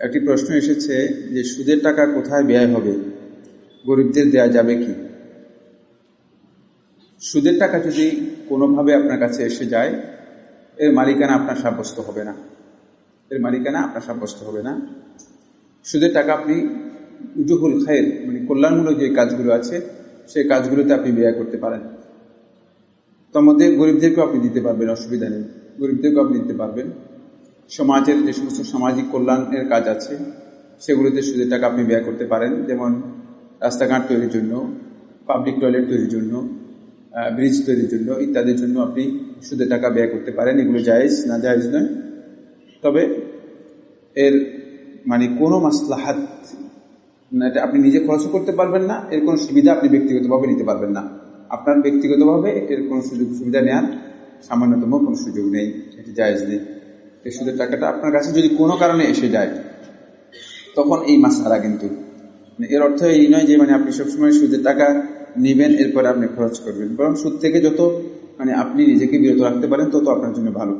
একটি প্রশ্ন এসেছে যে সুদের টাকা কোথায় ব্যয় হবে? গরিবদের দেয়া যাবে কি? সুদের টাকা যদি কোনোভাবে আপনার কাছে এসে যায়, এর মালিকানা আপনার সাব্যস্ত হবে না। এর মালিকানা আপনার সাব্যস্ত হবে না। সুদের টাকা আপনি উজুহুল খায়ের মানে কল্যাণমূলক যে কাজগুলো আছে, সেই কাজগুলোতে আপনি ব্যয় করতে পারেন। তার মধ্যে গরিবদেরকেও আপনি দিতে পারবেন, অসুবিধা নেই। গরিবদেরকেও আপনি দিতে পারবেন। সমাজের যে সমস্ত সামাজিক কল্যাণের কাজ আছে, সেগুলোতে সুদের টাকা আপনি ব্যয় করতে পারেন। যেমন রাস্তাঘাট তৈরির জন্য পাবলিক টয়লেট তৈরির জন্য ব্রিজ তৈরির জন্য ইত্যাদির জন্য আপনি সুদের টাকা ব্যয় করতে পারেন। এগুলো জায়েজ, না জায়েজ নয়। তবে এর মানে কোনো মাসলাহাত এটা আপনি নিজে খরচ করতে পারবেন না। এর কোনো সুবিধা আপনি ব্যক্তিগতভাবে নিতে পারবেন না। আপনার ব্যক্তিগতভাবে এর কোনো সুযোগ সুবিধা নেওয়ার সামান্যতম কোনো সুযোগ নেই। এটি জায়েজ নেই। এই সুদের টাকাটা আপনার কাছে যদি কোনো কারণে এসে যায়, তখন এই মাস মাসালা কিন্তু মানে এর অর্থ এই নয় যে মানে আপনি সবসময় সুদের টাকা নেবেন, এরপরে আপনি খরচ করবেন। বরং সুদ থেকে যত মানে আপনি নিজেকে বিরত রাখতে পারেন, তত আপনার জন্য ভালো।